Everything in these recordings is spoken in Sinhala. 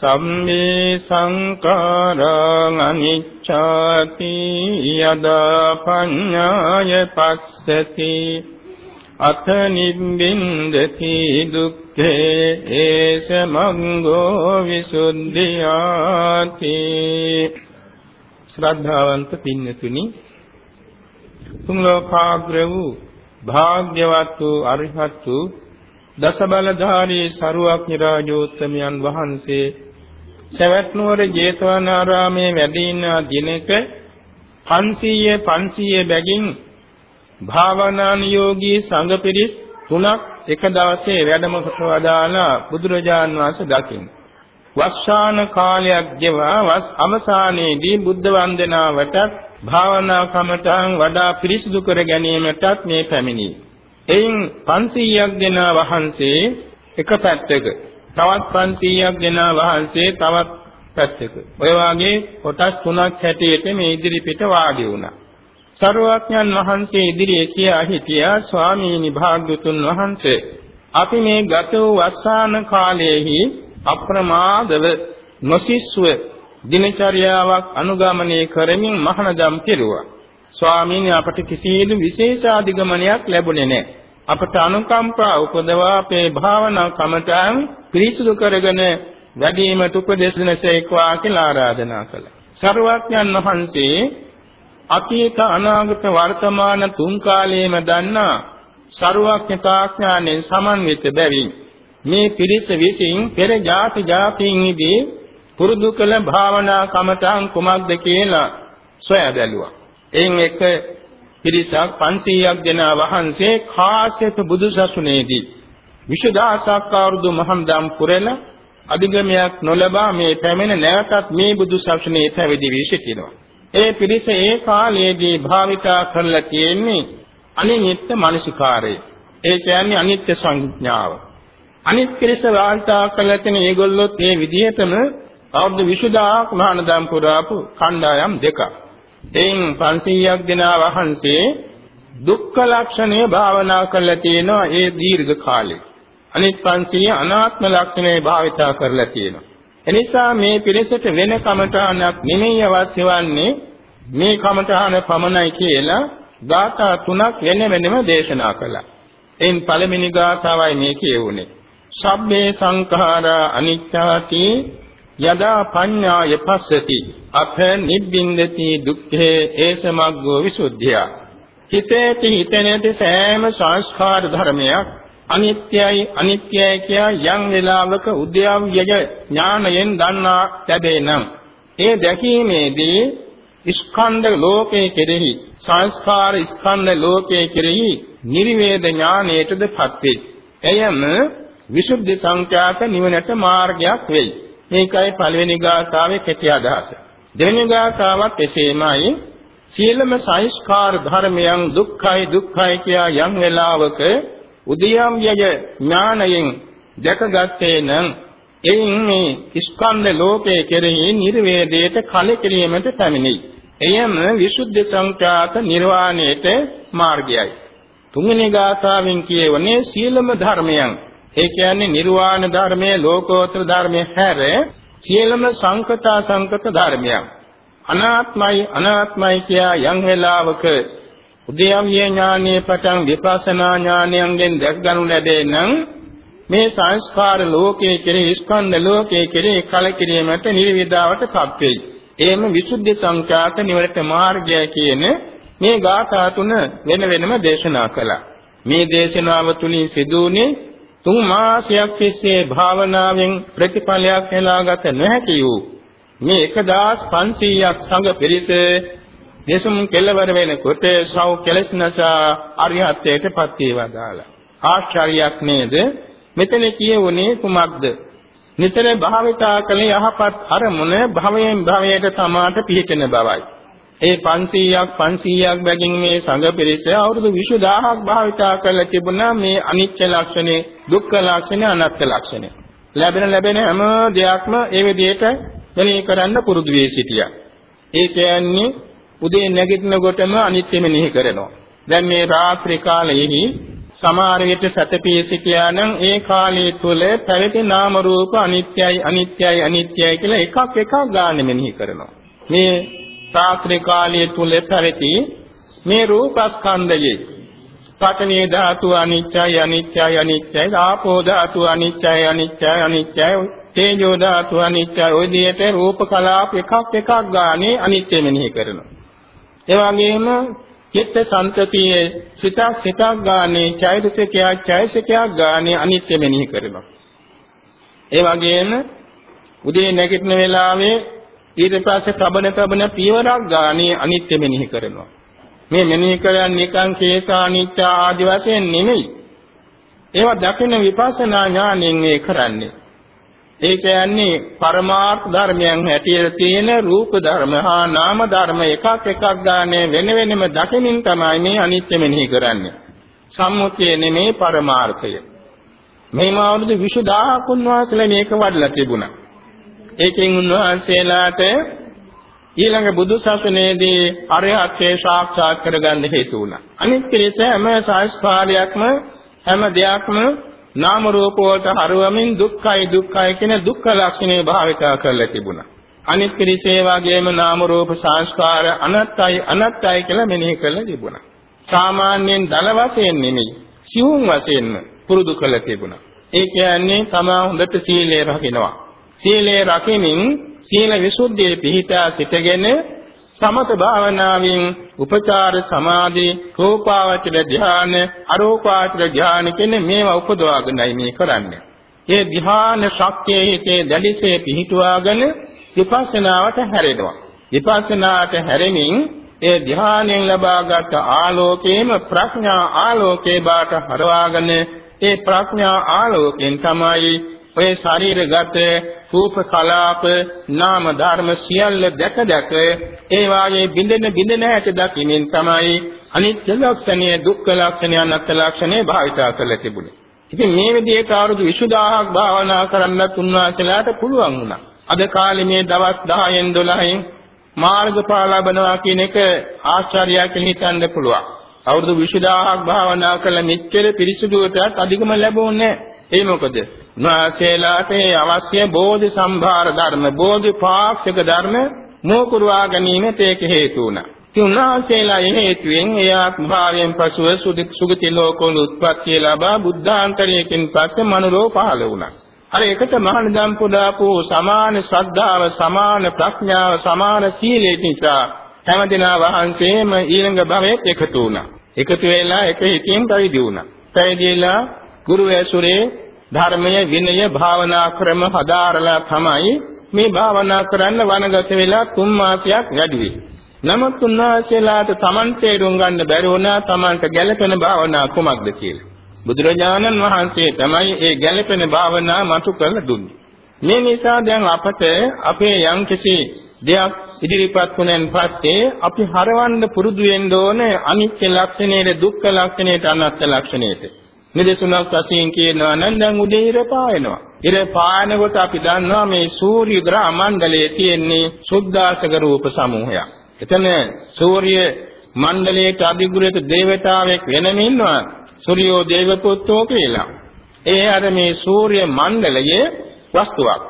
සම්මේ සංකාරං අනිච්ඡාති යදා පඤ්ඤාය පස්සති අත නිබ්බින්දති දුක්ඛේ ඒස මංගෝ විසුද්ධියාති ශ්‍රද්ධාවන්ත පින්නතුනි තුන් ලෝකාග්‍ර වූ භාග්‍යවත් වූ අරිහත් වූ දස බලධාරී සරුවක්ඥ රාජෝත්තමයන් වහන්සේ සවැත් නුවර ජේතවනාරාමේ වැඩ ඉන්න දිනක 500 500 බැගින් භාවනානුයෝගී සංඝ පිරිස් තුනක් එක දවසේ වැඩම කොට වදාලා බුදුරජාන් වහන්සේ දකින්න. වස්සාන කාලයක් ගෙවා වස් අවසානයේදී බුද්ධ වන්දනාවට භාවනා කමඨං වඩා පිරිසිදු කර ගැනීමටත් මේ පැමිණි. එයින් 500ක් දෙනා වහන්සේ එක පැත්තක තවත් 500ක් දෙනා වහන්සේ තවත් පැත්තක. ඔය වාගේ කොටස් තුනක් හැටියට මේ ඉදිරි පිට වාඩි වුණා. සරුවඥන් වහන්සේ ඉදිරියේ කියා හිටියා ස්වාමීනි භාග්‍යතුන් වහන්සේ අපි මේ ගත වූ වස්සාන කාලයේහි අප්‍රමාදව නොසිස්ව දිනචර්යාවක් අනුගමනය කරමින් මහානදම් කෙරුවා. ස්වාමීන් අපට කිසිදු විශේෂාධිගමනයක් ලැබුණේ නැහැ. අපට අනුකම්පා උපදවා අපේ භාවනා කමටන් පිරිසුදු කරගෙන වැඩිමිට උපදෙස් දෙනසේක්වා කියලා ආරාධනා කළා. සර්වඥන් වහන්සේ අතීත අනාගත වර්තමාන තුන් කාලයේම දන්නා සර්වඥතාඥාණයෙන් සමන්විත බැවින් මේ පිරිස විසින් පෙර જાති જાතියින්දී පුරුදු කළ භාවනා කමතං කුමක්ද කියලා සොයා බැලුවා. එයින් එක පිරිසක් 500ක් දෙනා වහන්සේ කාශ්‍යප බුදුසසුනේදී විශදාසක් අවුරුදු මහම්දම් පුරන අධිගමයක් නොලබා මේ පැමිණ නැවතත් මේ බුදුසසුනේ පැවිදි වී සිටිනවා. ඒ පිරිස ඒ කාලයේදී භාවිතා කරලා තියෙන්නේ අනිත්‍ය මනසිකාරය. ඒ කියන්නේ අනිත්‍ය සංඥාව. අනිත් පිරිස වාර්තා කරලා තියෙන ඒගොල්ලොත් මේ විදිහටම අවුරුදු 20000ක් මහානදම් පුරාපු කණ්ඩායම් දෙකක්. එයින් 500ක් දෙනා වහන්සේ දුක්ඛ ලක්ෂණය භාවනා කරලා තියෙනවා ඒ දීර්ඝ කාලේ. අනිත් 500 අනාත්ම ලක්ෂණය භාවිතා කරලා තියෙනවා. එනිසා මේ පිරිසට වෙන කමඨානක් නෙමෙයි අවශ්‍ය වන්නේ මේ කමඨාන පමණයි කියලා ගාථා තුනක් වෙන වෙනම දේශනා කළා. එයින් පළවෙනි ගාථාවයි මේ කියුනේ. සබ්බේ සංඛාරා අනිච්චාති යදා පඤ්ඤාය පස්සති අත නිබ්බින්දති දුක්ඛේ ඒසමග්ගෝ විසුද්ධිය හිතේති හිතෙනේති සෑම සංස්කාර ධර්මයක් අනිත්‍යයි අනිත්‍යයි කියා යම් වෙලාවක උද්‍යව්‍යය ඥානයෙන් දන්නා ලැබේනම් ඒ දැකීමේදී ස්කන්ධ ලෝකයේ කෙරෙහි සංස්කාර ස්කන්ධ ලෝකයේ කෙරෙහි නිර්වේද ඥානයටදපත් වේ. එයම විසුද්ධි සංඛ්‍යාත නිවනට මාර්ගයක් වෙයි. මේකයි පළවෙනි ගාථාවේ කෙටි අදහස. දෙවෙනි ගාථාවත් එසේමයි සියලුම සංස්කාර ධර්මයන් දුක්ඛයි දුක්ඛයි කියා යම් වෙලාවක උදයම් යය ඥානයෙන් දැකගත්තේ නම් එයින් මේ ස්කන්ධ ලෝකයේ කෙරෙහි නිර්වේදයට කලකිරීමට පැමිණෙයි. එයම විසුද්ධි සංඛ්‍යාත නිර්වාණයට මාර්ගයයි. තුන්වෙනි ගාථාවෙන් කියවනේ සියලුම ධර්මයන් ඒ කියන්නේ නිර්වාණ ධර්මයේ ලෝකෝත්තර ධර්මයේ හැර සියලුම සංකතා සංකත ධර්මයන් අනාත්මයි අනාත්මයි කියා යම් වේලාවක උද්‍යම්ය ඥානයේ පටන් විපස්සනා ඥානයෙන් දැක් ගනු ලැබේ නම් මේ සංස්කාර ලෝකයේ කෙරෙහි ස්කන්ධ ලෝකයේ කෙරෙහි කලකිරීමට නිර්විදාවටපත් වෙයි. එහෙම විසුද්ධි සංඛ්‍යාත නිවරට මාර්ගය කියන මේ ගාථා තුන වෙන වෙනම දේශනා කළා. මේ දේශනාව තුලින් සිදුුනේ තුන් මාසයක් තිස්සේ භාවනාවෙන් ප්‍රතිඵලයක් හෙලාගත නොහැකි වූ මේ 1500ක් සංඝ පිරිස දෙසුම් කෙළවර වෙනකොට සව් කෙලස්නසා අරිහත්ත්වයට පත් වේවදාලා ආශ්චර්යයක් නේද? මෙතන කියවුනේ කුමක්ද? නිතර භාවිතා කළ යහපත් අරමුණ භවයෙන් භවයට තමාට පිහිටන බවයි. ඒ 500ක් 500ක් බැගින් මේ සංඝ පිරිස අවුරුදු 20000ක් භාවිතා කරලා තිබුණා මේ අනිත්‍ය ලක්ෂණේ දුක්ඛ ලක්ෂණේ අනාත්ම ලක්ෂණේ ලැබෙන ලැබෙන හැම දෙයක්ම ඒ විදිහට මෙනෙහි කරන්න පුරුදු වී සිටියා. ඒ කියන්නේ උදේ නැගිටිනකොටම අනිත්‍ය මෙනෙහි කරනවා. දැන් මේ රාත්‍රී කාලයේහි සමහර විට සතපී සිටියා නම් ඒ කාලය තුල පැවති නාම රූප අනිත්‍යයි අනිත්‍යයි අනිත්‍යයි කියලා එකක් එකක් ගන්න මෙනෙහි කරනවා. මේ සාත්‍රි කාලය තුල පැවති මේ රූපස්කන්ධයේ පඨමේ ධාතු අනිත්‍යයි අනිත්‍යයි අනිත්‍යයි ආපෝ ධාතු අනිත්‍යයි අනිත්‍යයි අනිත්‍යයි තේජෝ ධාතු අනිත්‍යයි ඔය විදිහට රූප කලාප එකක් එකක් ගානේ අනිත්‍ය මෙනෙහි කරනවා. ඒ වගේම චිත්ත සංතතියේ සිතක් සිතක් ගානේ චෛතසිකයක් චෛතසිකයක් ගානේ අනිත්‍ය මෙනෙහි කරනවා. ඒ වගේම උදේ නැගිටින වෙලාවේ ඊට පස්සේ තබන තබන පියවරක් ගානේ අනිත්‍ය මෙනෙහි කරනවා. මේ මෙනෙහි කරන්නේ නිකං කේසානිච්ච ආදි වශයෙන් නෙමෙයි. ඒවා දකින විපස්සනා ඥාණයෙන් මේ කරන්නේ. ඒ කියන්නේ පරමාර්ථ ධර්මයන් හැටියට තියෙන රූප ධර්ම හා නාම ධර්ම එකක් එකක් ගානේ වෙන වෙනම දකිනින් තමයි මේ අනිත්‍ය මෙනෙහි කරන්නේ. සම්මුතිය නෙමේ පරමාර්ථය. මේ මාවුරුදු 20000ක් උන්වහන්සේලා මේක වඩලා තිබුණා. ඒකෙන් උන්වහන්සේලාට ඊළඟ බුදු සසුනේදී අරහත්ත්වේ සාක්ෂාත් කරගන්න හේතු වුණා. අනිත් පිළිස හැම සංස්කාරයක්ම හැම දෙයක්ම නාම රූප වලට හරවමින් දුක්ඛයි දුක්ඛයි කියන දුක්ඛ ලක්ෂණේ භාවිතා කරලා තිබුණා. අනිත් පිළිසේ වගේම නාම රූප සංස්කාර අනත්තයි අනත්තයි කියලා මෙනෙහි කරලා තිබුණා. සාමාන්‍යයෙන් දල වශයෙන් නෙමෙයි, සිවුම් වශයෙන්ම පුරුදු කරලා තිබුණා. ඒ කියන්නේ තමා හොඳට සීලය රකින්නවා. සීලය රකිමින් සීල විසුද්ධියේ පිහිටා සිටගෙන සමත භාවනාවෙන් උපචාර සමාධි රූපාවචර ධ්‍යාන අරූපාවචර ධ්‍යාන කියන මේවා උපදවාගෙනයි මේ කරන්නේ. මේ ධ්‍යාන ශක්තිය හිතේ දැඩිසේ පිහිටුවාගෙන විපස්සනාවට හැරෙනවා. විපස්සනාට හැරෙමින් ඒ ධ්‍යානයෙන් ලබාගත් ආලෝකේම ප්‍රඥා ආලෝකේ බාට හරවාගෙන ඒ ප්‍රඥා ආලෝකයෙන් තමයි ඔය ශරීරගත රූප කලාප නාම ධර්ම සියල්ල දැක දැක ඒ වාගේ බින්දෙන බින්දෙන හැට දකිමින් තමයි අනිත්‍ය ලක්ෂණය දුක්ඛ ලක්ෂණය අනාත්ම ලක්ෂණය භාවිතා කරලා තිබුණේ. ඉතින් මේ විදිහට අවුරුදු 20000ක් භාවනා කරන්නත් උන්වහන්සේලාට පුළුවන් වුණා. අද කාලේ මේ දවස් 10න් 12න් මාර්ගඵල ලබනවා කියන එක ආශ්චර්යයක් කියලා හිතන්න පුළුවන්. අවුරුදු 20000ක් භාවනා කළ මෙච්චර පිරිසුදුවටත් අධිකම ලැබුණේ නැහැ. ඒ මොකද? උන්වහන්සේලාට අවශ්‍ය බෝධි සම්භාර ධර්ම, බෝධි පාක්ෂික ධර්ම නෝකුරවා ගැනීමට ඒක හේතු වුණා. ඉතින් උන්වහන්සේලා ඒ හේතුවෙන් ඒ ආත්මභාවයෙන් පසුව සුගති ලෝකවල උත්පත්ති ලබා බුද්ධාන්තරයකින් පස්සේ මනුලෝ පහළ වුණා. අර එකට මහානදම් පුදාපු සමාන ශ්‍රද්ධාව, සමාන ප්‍රඥාව, සමාන සීලය නිසා හැමදිනා වහන්සේම ඊළඟ භවයට එකතු වුණා. එකතු වෙලා එක හිතින් පැවිදි වුණා. පැවිදිලා ගුරු ඇසුරේ ධර්මයේ විනය භාවනා ක්‍රම හදාරලා තමයි මේ භාවනා කරන්න වනගත වෙලා තුන් මාසයක් වැඩි නමුත් උන්වහන්සේලාට Taman තේරුම් ගන්න බැරි වුණා Tamanට ගැළපෙන භාවනා කුමක්ද කියලා. බුදුරජාණන් වහන්සේ තමයි ඒ ගැළපෙන භාවනා මතු කරලා දුන්නේ. මේ නිසා දැන් අපට අපේ යම්කිසි දෙයක් ඉදිරිපත් වුණෙන් පස්සේ අපි හරවන්න පුරුදු වෙන්න ඕනේ අනිත්‍ය ලක්ෂණයට දුක්ඛ ලක්ෂණයට අනාත්ම ලක්ෂණයට. නිදසුනක් වශයෙන් කියනවා නම් දැන් උදේ ඉර පායනවා. ඉර පායනකොට අපි දන්නවා මේ සූර්ය ග්‍රහ මණ්ඩලයේ තියෙන්නේ සුද්දාසක රූප සමූහයක්. එතන සූර්ය මණ්ඩලයේ අධිගුරුත දේවතාවෙක් වෙනම ඉන්නවා. සූර්යෝ දේවපුත්තෝ කියලා. ඒ අර මේ සූර්ය මණ්ඩලයේ වස්තුවක්.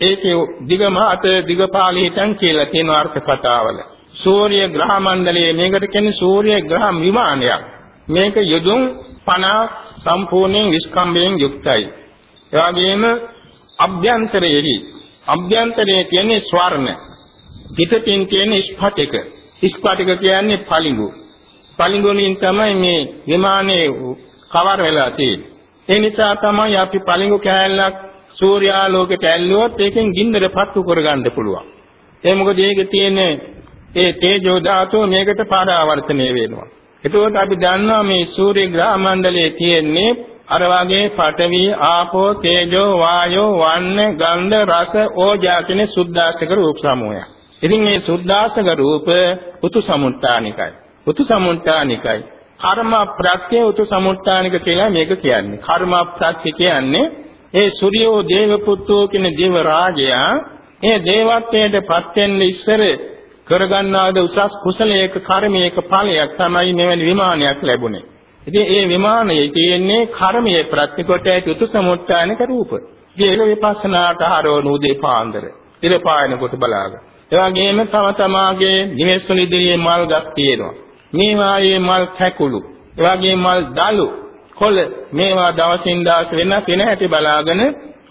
ඒකේ දිගම අත දිගපාලි හිටන් කියලා තියෙන අර්ථ කතාවල. සූර්ය ග්‍රහ මණ්ඩලයේ මේකට කියන්නේ සූර්ය ග්‍රහ විමානයක්. මේක යොදුන් 50 සම්පූර්ණයෙන් විස්කම්භයෙන් යුක්තයි. ඒ වගේම අභ්‍යන්තරයේහි අභ්‍යන්තරයේ කියන්නේ ස්වර්ණ. පිටතින් කියන්නේ ස්ඵටික. ස්ඵටික කියන්නේ පලිඟු. පලිඟු වලින් තමයි මේ විමානයේ කවර වෙලා තියෙන්නේ. ඒ නිසා තමයි අපි පලිඟු කෑල්ලක් සූර්යාලෝකයට ඇල්ලුවොත් ඒකෙන් ගින්දර පත්තු කරගන්න පුළුවන්. ඒ මොකද ඒකේ තියෙන ඒ තේජෝ ධාතුව මේකට පරාවර්තනය වෙනවා. එතකොට අපි දන්නවා මේ සූර්ය ග්‍රහ මණ්ඩලයේ තියෙන්නේ අර වගේ පඨවි ආපෝ තේජෝ වායෝ වන්න ගන්ධ රස ඕජා කියන සුද්දාස්තක රූප සමූහය. ඉතින් මේ සුද්දාස්තක රූප උතු සමුත්තානිකයි. උතු සමුත්තානිකයි. කර්ම ප්‍රත්‍ය උතු සමුත්තානික කියලා මේක කියන්නේ. කර්ම ප්‍රත්‍ය කියන්නේ ඒ සූර්යෝ දේව පුත්‍රෝ කියන දේව රාජයා ඒ දේවත්වයට පත් වෙන්න ඉස්සර කරගන්නාද උසස් කුසලයක කර්මයක ඵලයක් තමයි මෙවැනි විමානයක් ලැබුණේ. ඉතින් ඒ විමානයේ තියෙන්නේ කර්මයේ ප්‍රතිකොට ඇති උතු සමුත්ථානක රූප. ඒක විපස්සනාට හරවන උදේ පාන්දර. ඉර පායනකොට බලාගන්න. ඒ වගේම තම තමාගේ නිවෙස්වල ඉදිරියේ මල් ගස් තියෙනවා. මේවායේ මල් කැකුළු, ඒ වගේම මල් දලු, කොළ මේවා දවසින් දවස වෙනස් වෙන හැටි බලාගෙන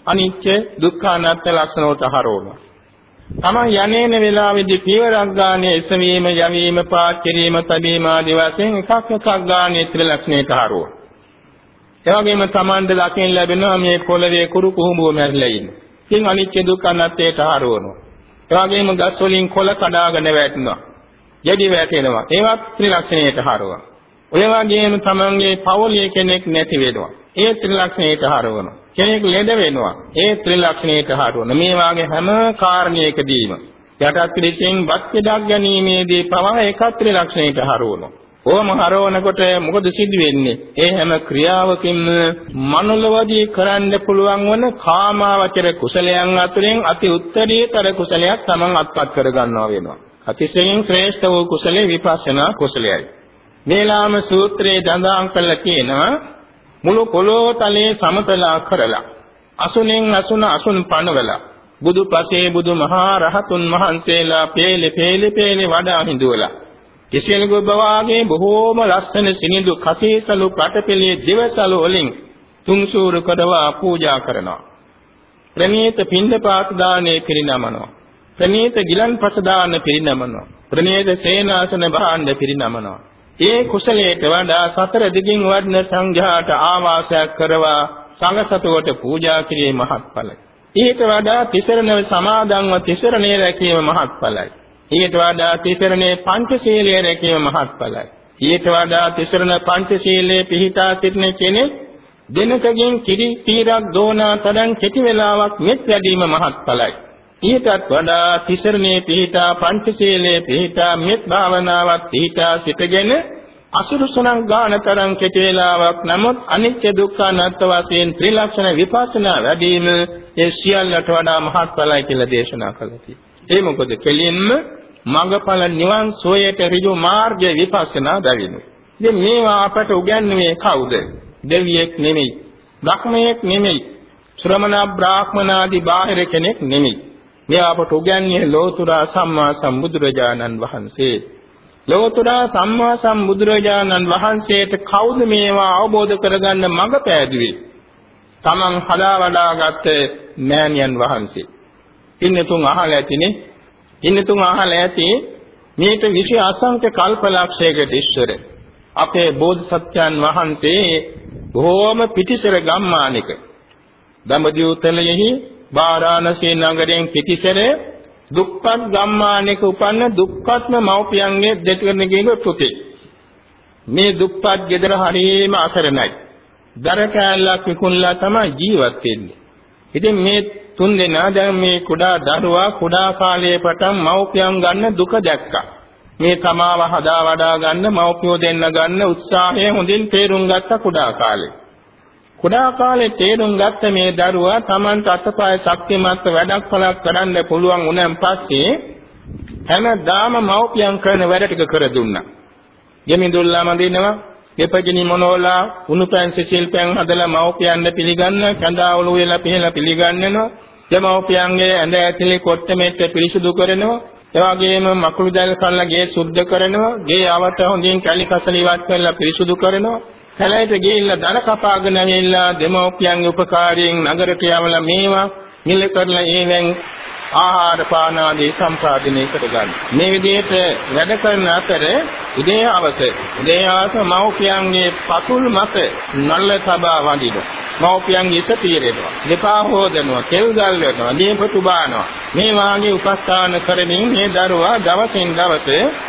අනිත්‍ය දුක්ඛ අනාත්ම ලක්ෂණ වලට හරවනවා. තමන් යන්නේන වෙලාවේදී පියවරක් ගානේ එසවීම යවීම පාත් කිරීම තැබීම ආදී වශයෙන් එකක් එකක් ගානේ ත්‍රිලක්ෂණයට හරවනවා. ඒ වගේම තමන්ද දකින්න ලැබෙනවා මේ පොළවේ කුරු කුහුඹුව මැරිලා ඉන්නේ. ඉතින් අනිත්‍ය දුක්ඛ අනාත්මයට හරවනවා. ඒ වගේම ගස් වලින් කොළ කඩාගෙන වැටෙනවා. යටි වැටෙනවා. ඒවත් ත්‍රිලක්ෂණයට හරවනවා. ඔය වගේම තමන්ගේ පවුලේ කෙනෙක් නැති වෙනවා. ඒ ත්‍රිලක්ෂණයට හරවනවා. කෙනෙක් ලෙඩ වෙනවා. ඒ ත්‍රිලක්ෂණයට හරවන. මේ වාගේ හැම කාරණයකදීම යටත් පිළිසෙන් වත් පිටක් ගැනීමේදී පවා ඒකත් ත්‍රිලක්ෂණයට හරවනවා. ඕම හරවනකොට මොකද සිද්ධ වෙන්නේ? ඒ හැම ක්‍රියාවකින්ම මනුලවදී කරන්න පුළුවන් වන කාමාවචර කුසලයන් අතුරින් අති උත්තරීතර කුසලයක් Taman අත්පත් කර ගන්නවා වෙනවා. අතිශයින් ශ්‍රේෂ්ඨ වූ කුසලේ විපස්සනා කුසලයයි. මේලාම සූත්‍රයේ දඳාන් කළා කියනවා මුළු පොළොව තලයේ සමතලා කරලා අසුනෙන් අසුන අසුන් පනවලා බුදු පසේ බුදු මහා රහතුන් වහන්සේලා පේලි පේලි පේලි වඩා හිඳුවලා කිසියම් ගොබවාගේ බොහෝම ලස්සන සිනිඳු කසීසලු පටපෙළේ දිවසලු වලින් තුන්සූරු කරවා පූජා කරනවා. ප්‍රණීත පින්දපාත දානේ පිරිනමනවා. ප්‍රණීත ගිලන්පස දාන පිරිනමනවා. ප්‍රණීත සේනාසන භාණ්ඩ පිරිනමනවා. ඒ කුසලයට වඩා සතර දිගින් වඩන සංඝයාට ආවාසයක් කරවා සංඝසතුවට පූජා කිරීම මහත්ඵලයි. ඊට වඩා තිසරණ සමාදන්ව තිසරණේ රැකීම මහත්ඵලයි. ඊට වඩා තිසරණේ පංචශීලයේ රැකීම මහත්ඵලයි. ඊට වඩා තිසරණ පංචශීලයේ පිහිටා සිටින කෙනෙක් දිනකකින් කිරි තීරක් දෝනා තරම් කෙටි වේලාවක් මෙත් වැඩිම මහත්ඵලයි. ඊටත් වඩා තිසරණේ පිහිටා පංචශීලයේ පිහිටා මෙත් භාවනාවත් පිහිටා සිටගෙන අසුරුසුණං ගාන තරම් කෙටි වේලාවක් නමුත් අනිත්‍ය දුක්ඛ අනාත්ම වශයෙන් ත්‍රිලක්ෂණ විපස්සනා වැඩිම ඒ සියල්ලට වඩා මහත්ඵලයි කියලා දේශනා කළා. ඒ මොකද කෙලින්ම මඟඵල නිවන් සෝයට ඍජු මාර්ගය විපස්සනා බැවිනු. ඉතින් මේවා අපට උගන්වන්නේ කවුද? දෙවියෙක් නෙමෙයි. බ්‍රහ්මයෙක් නෙමෙයි. ශ්‍රමණ බ්‍රාහ්මනාදී බාහිර කෙනෙක් නෙමෙයි. මේ අපට උගන්වන්නේ ලෝතුරා සම්මා සම්බුදුරජාණන් වහන්සේ. ලෝතුරා සම්මා සම්බුදුරජාණන් වහන්සේට කවුද මේවා අවබෝධ කරගන්න මඟ පෑදුවේ? තමන් හදා වඩාගත් මෑණියන් වහන්සේ. ඉන්නතුන් අහලා ඇතිනේ. ඉන්නතුන් අහලා ඇති මේක විශ් අසංඛ්‍ය කල්පලක්ෂයකට ඉස්සර අපේ බෝධිසත්වයන් වහන්සේ බොහෝම පිටිසර ගම්මානික දඹදිව තලයෙහි වාරාණසී නගරයෙන් පිටිසර දුක්පත් ගම්මානයක උපන්න දුක්පත්ම මව්පියන්ගේ දෙතුන්ගේ පුතේ. මේ දුක්පත් ගෙදර හරියම අසරණයි. දර කෑල්ලක් විකුණලා තමයි ජීවත් වෙන්නේ. ඉතින් මේ තුන් දෙනා දැන් මේ කුඩා දරුවා කුඩා කාලයේ පටන් මව්පියන් ගන්න දුක දැක්කා. මේ තමාව හදා වඩා ගන්න මව්පියෝ දෙන්න ගන්න උත්සාහය හොඳින් තේරුම් ගත්ත කුඩා කාලේ. කුඩා කාලේ තේරුම් ගත්ත මේ දරුවා Tamanට අතපය ශක්තිමත් වැඩක් පලක් කරන්න පුළුවන් වුණාන් පස්සේ හැමදාම මව්පියන් කරන වැඩ ටික කර දුන්නා. ගෙමිදුල්ලා මදිනවා, දෙපජිනි මොනෝලා, උණුපැන් සිසිල් පැන් හදලා මව්පියන්ට පිළිගන්න, කඳාවළු වෙලා පිළලා පිළිගන්නනවා. දෙමව්පියන්ගේ ඇඳ ඇතුලේ කොට්ට මෙට්ට පිරිසුදු කරනවා. එවාගෙම මකුළු දැල් කල්ලා ගේ සුද්ධ කරනවා. ගේ ආවට හොඳින් කැලි කසල ඉවත් කරලා පිරිසුදු කරනවා. කැලයට ගිහිල්ලා දන කපාගෙන ඇවිල්ලා දෙමෝපියන්ගේ උපකාරයෙන් නගරට යවලා මේවා මිල කරලා ඒවෙන් ආහාර පාන ආදී සම්පාදනය කරගන්න. මේ විදිහට වැඩ කරන අතර උදේ හවස උදේ හවස මව්පියන්ගේ පතුල් මත නල්ල තබා වඳිනවා. මව්පියන්ගේ ඉස පීරෙනවා. දෙපා හොදනවා, කෙල් ගල්වනවා, දීපතු බානවා. මේ වාගේ උපස්ථාන කරමින් මේ දරුවා දවසින් දවස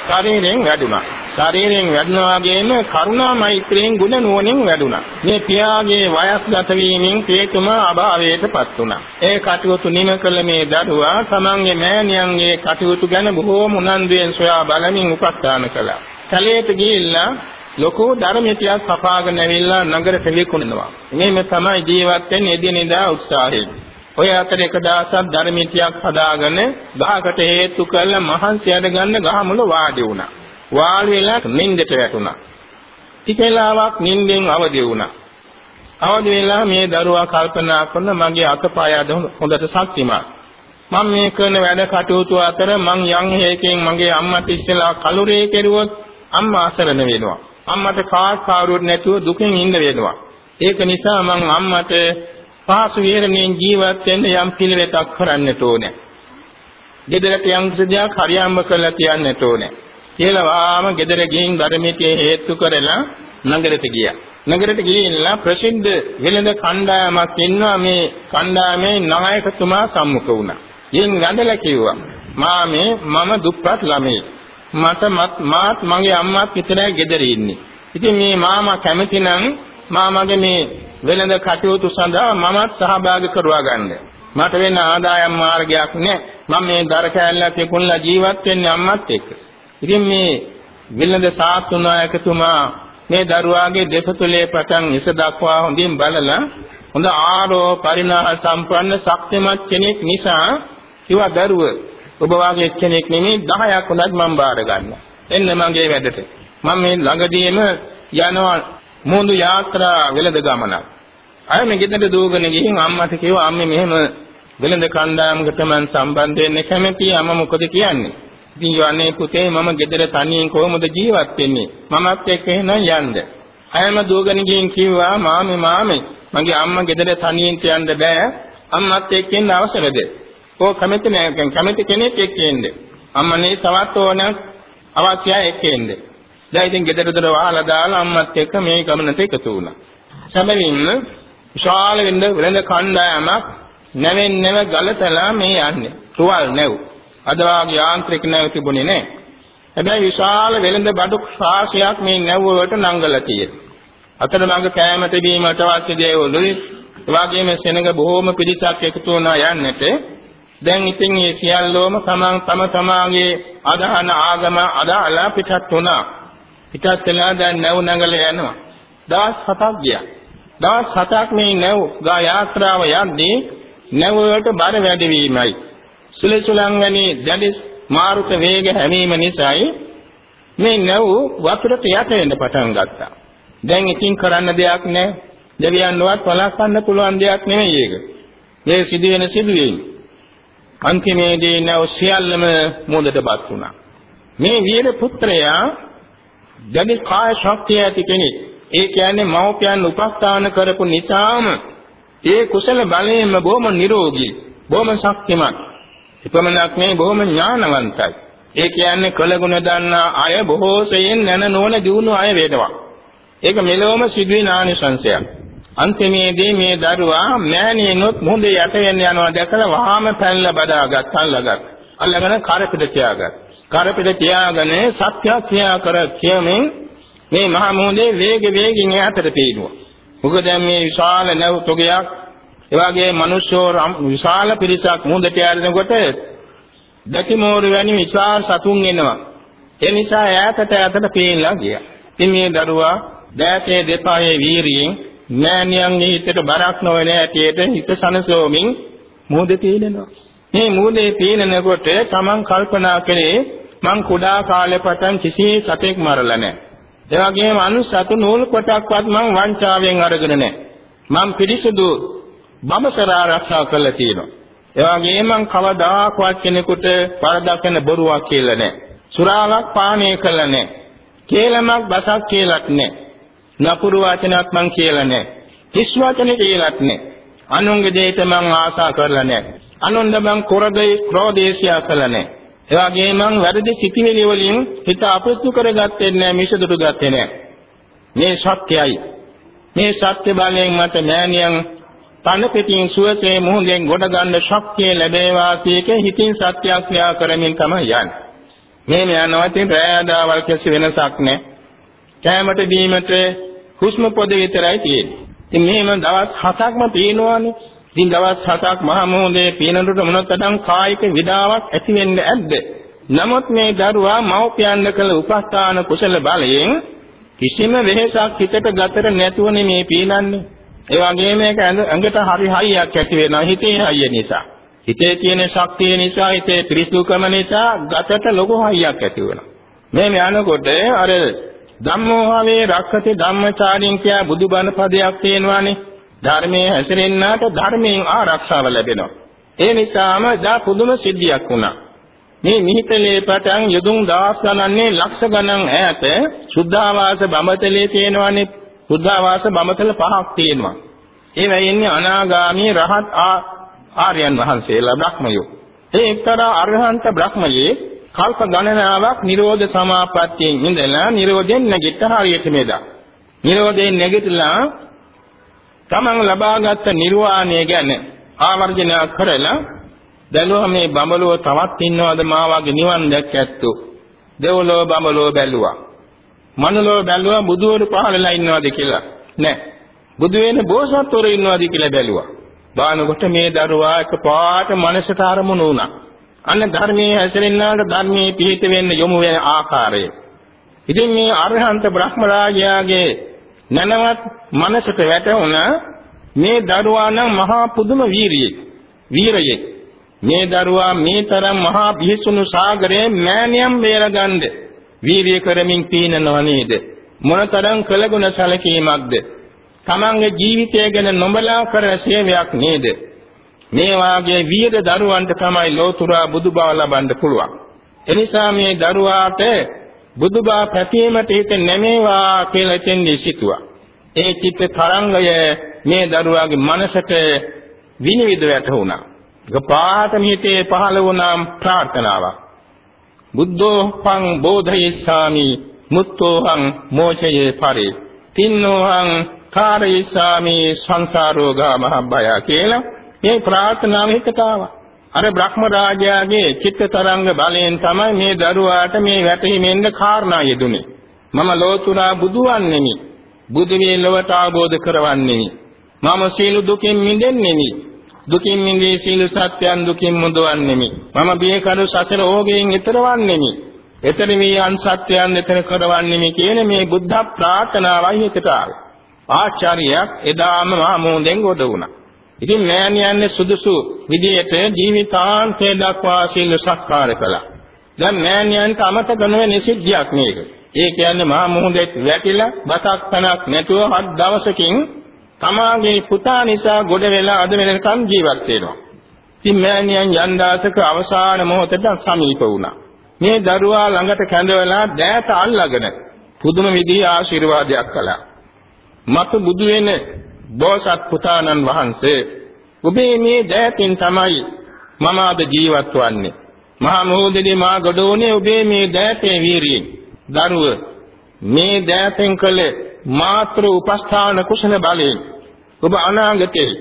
ශරීරයෙන් වැඩුණා. ශරීරයෙන් වැඩුණා වගේම කරුණා මෛත්‍රියෙන් ගුණ නුවණින් වැඩුණා. මේ පියාගේ වයස්ගත වීමෙන් හේතුම අභාවයටපත් වුණා. ඒ කටයුතු නිම කළ මේ දරුවා තමන්ගේ මෑණියන්ගේ කටයුතු ගැන බොහෝම උනන්දුවෙන් සොයා බලමින් උපස්ථාන කළා. කැලේට ගිහිල්ලා ලොකෝ ධර්මතියක් කපාගෙන ඇවිල්ලා නගරෙට විකුණනවා. මේම තමයි ජීවත් වෙන්නේ එදිනෙදා උත්සාහයෙන්. ඔය අතර එක දවසක් ධර්මතියක් හදාගෙන ගහකට හේතු කළ මහන්සියට ගන්න ගහ මුල වාඩි වුණා. වාඩි වෙලා නින්දට වැටුණා. ටික වෙලාවක් නිින්දෙන් අවදි වුණා. අවදි වෙලා මේ දරුවා කල්පනා කරන මගේ අතපය අද හොඳට ශක්තිමත්. මම මේ කරන වැඩ කටයුතු අතර මං යම් හේකින් මගේ අම්මට ඉස්සෙල්ලා කලුරේ කෙරුවොත් අම්මා අසරණ වෙනවා. අම්මට කාක් කාරුවත් නැතුව දුකින් ඉන්න වෙනවා. ඒක නිසා මං අම්මට පහසු විහරණයෙන් ජීවත් වෙන්න යම් පිළිවෙතක් කරන්නට ඕනේ. ගෙදරට යම් සදයක් හරියම්ම කරලා තියන්නට ඕනේ. කියලා වාම ගෙදර ගිහින් ධර්මයේ හේතු කරලා නගරයට ගියා. නගරයට ගිහිල්ලා ප්‍රසිද්ධ වෙළඳ කණ්ඩායමක් ඉන්නවා මේ කණ්ඩායමේ නායකතුමා සම්මුඛ වුණා. යෙන් වැඳලා කිව්වා මා මේ මම දුප්පත් ළමයි. මට මාත් මගේ අම්මාත් විතරයි ගෙදර ඉන්නේ. ඉතින් මේ මාමා කැමතිනම් මාමගේ මේ වෙළඳ කටයුතු සඳහා මමත් සහභාගී කරවා ගන්න. මට වෙන ආදායම් මාර්ගයක් නැහැ. මම මේ දර කෑල්ලක් එක්කලා ජීවත් වෙන්නේ අම්මත් එක්ක. ඉතින් මේ වෙළඳ සාත්තුනායකතුමා මේ දරුවාගේ දෙපතුලේ පටන් ඉස දක්වා හොඳින් බලලා හොඳ ආරෝ පරිණාහ සම්පන්න ශක්තිමත් කෙනෙක් නිසා කිව්වා දරුව ඔබ වාගේ කෙනෙක් නෙමෙයි 10ක් උනත් මම බාර ගන්නවා. එන්න මගේ වැඩට. මම මේ ළඟදීම යනවා මුඳු යාත්‍රා වෙළඳ ගමනක්. අය මේ ගෙදරට දූගෙන ගිහින් අම්මට කිව්වා අම්මේ මෙහෙම වෙළඳ කණ්ඩායමකට මම සම්බන්ධ වෙන්න කැමතියි අම්මා මොකද කියන්නේ? ඉතින් යන්නේ පුතේ මම ගෙදර තනියෙන් කොහොමද ජීවත් වෙන්නේ? මමත් එක්ක එහෙනම් යන්න. අයම දූගෙන ගිහින් කිව්වා මාමේ මාමේ මගේ අම්මා ගෙදර තනියෙන් යන්න බෑ. අම්මත් එක්ක ඉන්න අවසරද? ඕ කැමති නෑ කැමති කෙනෙක් එක්ක එන්නේ. අම්මනේ තවත් ඕන අවශ්‍යයි එක්ක එන්නේ. දැන් ඉතින් ගෙදර දොර වහලා දාලා අම්මත් එක්ක මේ ගමනට එකතු වුණා. සැබවින්ම විශාල වෙන්න වෙළඳ කණ්ඩායමක් නැවෙන් නැව ගලතලා මේ යන්නේ. තුවල් නැව්. අද වාගේ යාන්ත්‍රික නැව් තිබුණේ නැහැ. හැබැයි විශාල වෙළඳ බඩු රාශියක් මේ නැව් වලට නංගලා තියෙනවා. අතරමඟ කෑමට බීමට අවශ්‍ය දේවලුයි එවාගෙම සෙනඟ බොහෝම පිරිසක් එකතු වුණා යන්නට දැන් ඉතින් මේ සියල්ලෝම තමන් තම තමාගේ අදහන ආගම අදාලා පිටත් වුණා. පිටත් වෙලා දැන් නැව් නගල යනවා. දවස් හතක් ගියා. දවස් හතක් මේ නැව් ගා යාත්‍රාව යද්දී නැව් වලට බර වැඩි වීමයි. සුලසුලන් වැනි දැඩි මාරුත වේග හැමීම නිසායි මේ නැව් වතුරට යට වෙන්න පටන් ගත්තා. දැන් ඉතින් කරන්න දෙයක් නැහැ. දෙවියන්වත් වළක්වන්න පුළුවන් දෙයක් නෙමෙයි ඒක. මේ සිදුවෙන සිදුවීම්. අන්තිමේදී නැව සියල්ලම මොඳටපත් වුණා. මේ වීර පුත්‍රයා දැඩි කාය ශක්තිය ඇති කෙනෙක්. ඒ කියන්නේ මව්පියන් උපස්ථාන කරපු නිසාම ඒ කුසල බලයෙන්ම බොහොම නිරෝගී, බොහොම ශක්තිමත්. එපමණක් නෙවෙයි බොහොම ඥානවන්තයි. ඒ කියන්නේ කළගුණ දන්නා අය බොහෝ සෙයින් නැන නොවන දිනු අය වේදවා. ඒක මෙලොවම සිදුවෙන ආනිසංශයක්. අන්තිමේදී මේ දරුවා මෑණියනොත් මුහුදේ යට වෙන්න යනවා දැකලා වහාම පැනලා බදාගත් අල්ලගත්. අල්ලගෙන කරපිට තියාගත්. කරපිට තියාගෙන සත්‍ය ක්‍රියා කර කියමින් මේ මහ මුහුදේ වේග වේගින් ඈතට පීනුවා. මොකද මේ විශාල නැව් තොගයක් එවාගේ මිනිස්සෝ විශාල පිරිසක් මුහුදට යනකොට දකිමෝරු වැනි විශාල සතුන් එනවා. ඒ නිසා ඈතට ඈතට පීනලා ගියා. ඉතින් මේ දරුවා දෑතේ දෙපායේ වීරියෙන් මෑණියන්ගේ හිතට බරක් නොවන ඇටියට හිත සනසෝමින් මෝදේ පීනනවා. මේ මෝදේ පීනනකොට තමන් කල්පනා කරේ මං කුඩා කාලේ පටන් කිසි සතෙක් මරලා නැහැ. ඒ වගේම අනුසතු නූල් කොටක්වත් මං වංචාවෙන් අරගෙන නැහැ. මං පිරිසුදු බඹසර ආරක්ෂා කරලා තියෙනවා. ඒ වගේම මං කවදාකවත් කෙනෙකුට වරදක් වෙන බොරුවක් කියලා නැහැ. සුරාවක් පානය කළා නැහැ. කේලමක් බසක් කියලාත් නැහැ. නපුරු වචනයක් මං කියලා නැහැ. හිස් වචන කියලාත් නැහැ. අනුන්ගේ දෙයට මං ආසා කරලා නැහැ. අනුන්ද මං ක්‍රෝධේ ක්‍රෝධේශය කළා නැහැ. ඒ වගේම මං වැරදි සිතිවිලි වලින් හිත අපෘතු කරගත්තේ නැහැ, මිසදුරු ගත්තේ නැහැ. මේ සත්‍යයි. මේ සත්‍ය බලයෙන් මට මෑණියන් තන පිටින් සුවසේ මුහුදෙන් ගොඩ ගන්න ශක්තිය ලැබේවා කීකේ හිතින් සත්‍යක්‍රියා කරමින් තමයි යන්නේ. මේ යනවා ඉතින් රෑදාවල් කිසි වෙනසක් නැහැ. කෑමට බීමට හුස්ම පොද විතරයි තියෙන්නේ. ඉතින් මෙහෙම දවස් 7ක්ම පීනවනේ. ඉතින් දවස් 7ක් මහා මොහොතේ පීනනකොට මොනතරම් කායික විඩාවක් ඇති වෙන්නේ ඇද්ද? නමුත් මේ දරුවා මව්පියන් කළ උපස්ථාන කුසල බලයෙන් කිසිම වෙහෙසක් හිතට ගතර නැතුවනේ මේ පීනන්නේ. ඒ වගේම මේක ඇඟට හරි හයියක් ඇති වෙනවා හිතේ හයිය නිසා. හිතේ තියෙන ශක්තිය නිසා හිතේ පිරිසුදුකම නිසා ගතට ලොකු හයියක් ඇති වෙනවා. මේ යනකොට අර ධම්මෝහවේ රක්ඛති ධම්මචාරින් කියා බුදුබණ පදයක් තියෙනවානේ. ධර්මයේ හැසිරෙන්නාට ධර්මයෙන් ආරක්ෂාව ලැබෙනවා. ඒ නිසාම දා පුදුම සිද්ධියක් වුණා. මේ මිහිතලේ පටන් යදුන් දහස් ගණන්නේ ලක්ෂ ගණන් ඈත සුද්ධාවාස බඹතලේ තියෙනවානේ. සුද්ධාවාස බඹතල පහක් තියෙනවා. ඒවා ඉන්නේ අනාගාමී රහත් ආර්යයන් වහන්සේලා බ්‍රහ්මයෝ. ඒ එක්තරා අරහන්ත බ්‍රහ්මයේ කල්ප ගණනාවක් නිරෝධ සමාපත්තියෙන් ඉඳලා නිරෝධයෙන් නැගිට හරියට මේදා. නිරෝධයෙන් නැගිටලා තමන් ලබාගත් නිර්වාණය ගැන ආවර්ජන කරලා බැලුවා මේ බඹලෝ තවත් ඉන්නවද මා වගේ නිවන් දැක්ක ඇත්තෝ. දෙව්ලෝ බඹලෝ බැලුවා. මනුලෝ බැලුවා බුදුවරු පහළලා ඉන්නවද කියලා. නෑ. බුදු වෙන බෝසත්වරු ඉන්නවද කියලා බැලුවා. බානකොට මේ දරුවා එකපාරට මනසට අරමුණු වුණා. අන්න ධර්මයේ හැසිරෙන්නාට ධර්මයේ පිහිට වෙන්න යොමු වෙන ආකාරය. ඉතින් මේ අරහන්ත බ්‍රහ්ම රාජයාගේ නැනවත් මනසට වැටුණ මේ දරුවා නම් මහා පුදුම වීරියෙක්. වීරයෙක්. මේ දරුවා මේ තරම් මහා බිහිසුණු සාගරයේ මෑණියම් බේරගන්න වීරිය කරමින් පීනනව නේද? මොනතරම් කළගුණ සැලකීමක්ද? තමන්ගේ ජීවිතය ගැන නොබලා කරන සේවයක් නේද? මේ වාගේ වීර දරුවන්ට තමයි ලෝතුරා බුදුබව ලබන්න පුළුවන්. එනිසා මේ දරුවාට බුදුබව පැතීමට හිත නැමේවා කියලා එතෙන්දී සිටුවා. ඒ චිත්ත තරංගය මේ දරුවාගේ මනසට විනිවිද වැටුණා. ගපාත මිහිතේ පහළ වුණා ප්‍රාර්ථනාවක්. බුද්ධෝපං බෝධයස්සාමි මුත්තෝහං මෝචයේ පරේ. තින්නෝහං කාරයිස්සාමි සංසාරෝගා මහබ්බය කියලා මේ ප්‍රාර්ථනාව හිතට ආවා. අර බ්‍රහ්ම රාජයාගේ චිත්ත තරංග බලයෙන් තමයි මේ දරුවාට මේ වැටහිමෙන්ද කාරණා යෙදුනේ. මම ලෝතුරා බුදුවන්නේමි. බුදු වේ ලොවට ආબોධ කරවන්නේමි. මම සීල දුකින් මිදෙන්නේමි. දුකින් මිදී සීල සත්‍යයන් දුකින් මුදවන්නේමි. මම බියකරු සසර ඕගයෙන් ඈතරවන්නේමි. එතන මේ අන්සත්‍යයන් එතන කරවන්නේමි කියන මේ බුද්ධ ප්‍රාර්ථනාවයි හිතට ආවේ. ආචාර්යයක් එදාම මහා මොහොතෙන් ගොඩ වුණා. ඉතින් මෑණියන්නේ සුදුසු විදියට ජීවිතාන්තය දක්වා සීල සත්කාර කළා. දැන් මෑණියන්ට අමතක නොවන සිද්ධියක් මේක. ඒ කියන්නේ මහා මොහොතේ වැටිලා බතක් තනක් නැතුව හත් දවසකින් තමාගේ පුතා නිසා ගොඩ වෙලා අද වෙනකම් ජීවත් වෙනවා. ඉතින් මෑණියන් යන්දාසක අවසාන මොහොතට සමීප වුණා. මේ දරුවා ළඟට කැඳවලා දෑත අල්ලගෙන පුදුම විදිහේ ආශිර්වාදයක් කළා. මතු බුදු වෙන බෝසත් පුතාණන් වහන්සේ ඔබේ මේ දෑතින් තමයි මම අද ජීවත් වන්නේ. මහා මොහොතේ මා ගොඩෝනේ ඔබේ මේ දෑතේ වීරියෙන්. දරුව මේ දෑතෙන් කළ මාත්‍ර උපස්ථාන කුසල බලයෙන් ඔබ අනාගතේ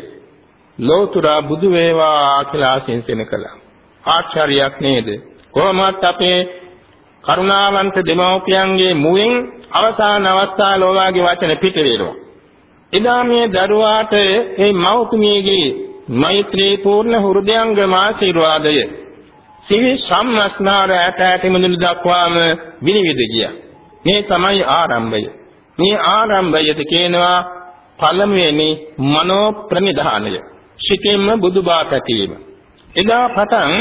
ලෝතුරා බුදු වේවා කියලා ආශිංසන කළා. ආචාර්යයක් නේද? කොහොමත් අපේ කරුණාවන්ත දෙමව්පියන්ගේ මුවෙන් අවසාන අවස්ථාවේ ඔවාගේ වචන පිට වෙනවා. එදා මේ දරුවාට මේ මෞතුමියගේ මෛත්‍රී පූර්ණ හෘදයාංගම ආශිර්වාදය සිවි සම්මස්නාර ඇට ඇට මුදුන දක්වාම විනිවිද ගියා. මේ තමයි ආරම්භය. මේ ආරම්භයද කියනවා පළමුවෙනි මනෝ ප්‍රනිධානය. සිතෙන්ම බුදුබා පැතීම. එදා පටන්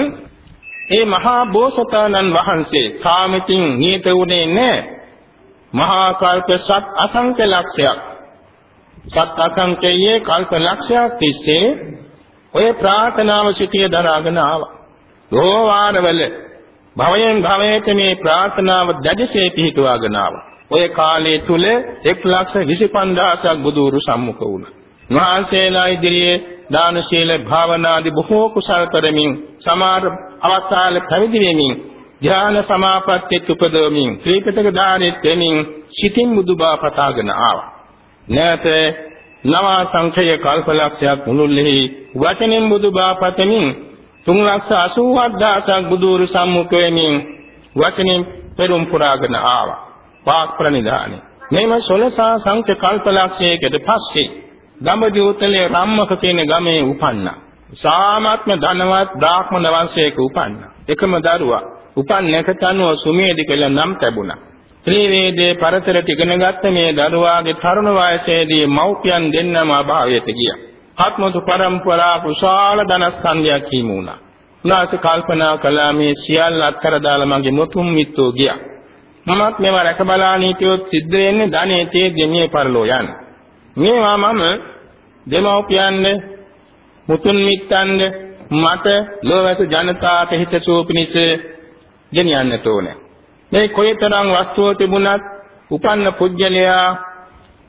ඒ මහා බෝසතාණන් වහන්සේ කාමෙතින් නියත වුණේ නැහැ. මහා කල්ප සත් අසංඛ්‍ය ලක්ෂයක් සත් අසංකේයයේ කල්ප ලක්ෂයක් තිස්සේ ඔය ප්‍රාර්ථනාව සිටිය දරාගෙන ආවා. දෝවාරවල භවයෙන් භවයට මේ ප්‍රාර්ථනාව දැඩිසේ පිහිටුවාගෙන ආවා. ඔය කාලය තුල 125000ක් බුදුරු සම්මුඛ වුණා. මහාසේලා ඉදිරියේ දාන ශීල භාවනාදී බොහෝ කුසල් කරමින් සමාර අවස්ථාවල පැවිදි වෙමින් ධ්‍යාන සමාපත්තිය උපදවමින් ත්‍රිපිටක ධාරෙත් වෙමින් සිතින් බුදුබා පතාගෙන ආවා. නැත නව සංඛය කල්පලක්ෂයක් මුළුල්ලෙහි වචනෙන් බුදුබා පතමින් 387000ක් බුදුරු සම්මුඛ වෙමින් වචනෙන් පෙරම් පුරාගෙන ආවා වාක් ප්‍රනිධානේ මේම 16 සංඛ්‍ය කල්පලක්ෂයකට පස්සේ ගම්බදිවුතලේ රම්මක කියන ගමේ උපන්නා සාමත්ම ධනවත් බ්‍රාහ්මණ වංශයක උපන්නා එකම දරුවා උපන් නැකතනුව සුමේදි කියලා නම් ලැබුණා ත්‍රිවේදයේ පරතරට ඉගෙනගත්ත මේ දරුවාගේ තරුණ වයසේදී මව්පියන් දෙන්නම අභාවයට ගියා. ආත්මතු පරම්පරා කුශාල ධනස්කන්ධයක් හිමි වුණා. උනාස කල්පනා කළා මේ සියල්ල අත්කර දාලා මගේ මුතුන් මිත්තෝ ගියා. මමත් මේවා රැක බලා නීතියොත් සිද්ධ වෙන්නේ ධනෙ තේ දෙමියේ පරලෝ යන. මේවා මම දෙමව්පියන්ගේ මුතුන් මිත්තන්ගේ මට ලෝවැස ජනතාවට හිතසුව පිණිස ගෙනියන්නට ඕනේ. මේ කොයිතරම් වස්තුව තිබුණත් උපන්න පුජ්‍යලයා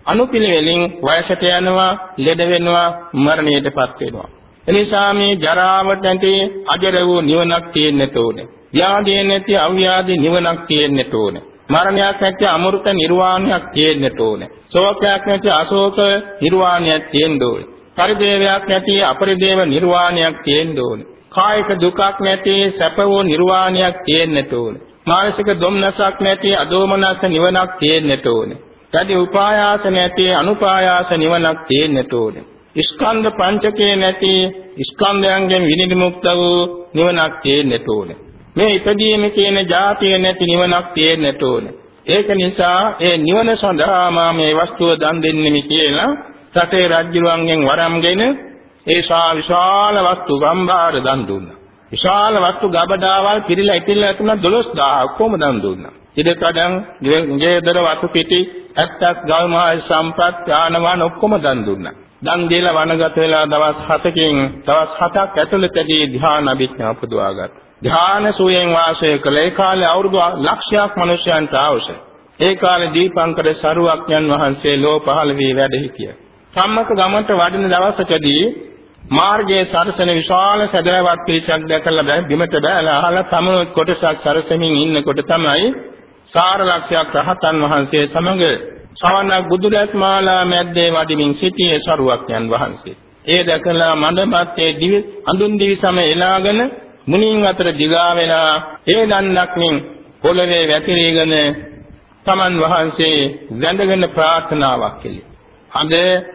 අනුපිළිවෙලින් වයසට යනවා, ලෙඩ වෙනවා, මරණයටපත් වෙනවා. එනිසා මේ ජරාවට නැති අජර වූ නිවනක් තියෙන්නට ඕනේ. ව්‍යාධිය නැති අව්‍යාධි නිවනක් තියෙන්නට ඕනේ. මරණයක් නැති අමෘත නිර්වාණයක් තියෙන්නට ඕනේ. ශෝකයක් නැති අශෝක නිර්වාණයක් තියෙන්න ඕනේ. පරිදේවයක් නැති අපරිදේව නිර්වාණයක් තියෙන්න ඕනේ. කායික දුකක් නැති සැප වූ නිර්වාණයක් තියෙන්නට ඕනේ. මානසික දුම්නසක් නැති අදෝමනස නිවනක් තියෙන්නට ඕනේ. තදි උපායාස නැති අනුපායාස නිවනක් තියෙන්නට ඕනේ. ස්කන්ධ පංචකේ නැති ස්කන්ධයන්ගෙන් විනිමුක්ත වූ නිවනක් තියෙන්නට ඕනේ. මේ ඉදීම කියන જાතිය නැති නිවනක් තියෙන්නට ඕනේ. ඒක නිසා ඒ නිවන සඳහා මා මේ වස්තුව දන් දෙන්නෙමි කියලා රටේ රජුරුවන්ගෙන් වරම්ගෙන ඒ ශා විශාල වස්තු ගම්භාර දන් දුන්නා. විශාල වස්තු ගබඩාවල් පිරීලා ඉතිරිලා තුන 12000 ඔක්කොම දන් දුන්නා. ඉඩකඩම්, ගෙදර වතු පිටි, ඇත්තස් ගල්මහා සම්පත්, යානවාන ඔක්කොම දන් දුන්නා. දන් දීලා වනගත වෙලා දවස් 7කින් දවස් 7ක් ඇතුළතදී ධ්‍යාන අභිඥා උපදවා ගත්තා. ධ්‍යාන සුවයෙන් වාසය කළ ඒ කාලේ අවුරුදු ලක්ෂයක් මිනිසයන්ට අවශ්‍යයි. ඒ කාලේ දීපංකර සරුවක්ඥන් වහන්සේ ලෝ පහළ වී වැඩ සිටියා. සම්මත ගමන්ට වඩින දවසකදී මාර්ගයේ සරසන විශාල සැදැවත් පිරිසක් දැකලා බෑ බිමට බෑලා අහලා තමන කොටසක් සරසමින් ඉන්නකොට තමයි සාර ලක්ෂයක් රහතන් වහන්සේ සමග ශ්‍රවණක් බුදුරැස්මාලා මැද්දේ වඩිමින් සිටියේ සරුවක්යන් වහන්සේ. ඒ දැකලා මඳපත්තේ දිවි අඳුන් දිවි සම එලාගෙන මුනින් අතර දිගා වෙලා ඒ දන්නක්මින් පොළවේ වැතිරීගෙන තමන් වහන්සේ වැඳගෙන ප්‍රාර්ථනාවක් කෙළේ. අද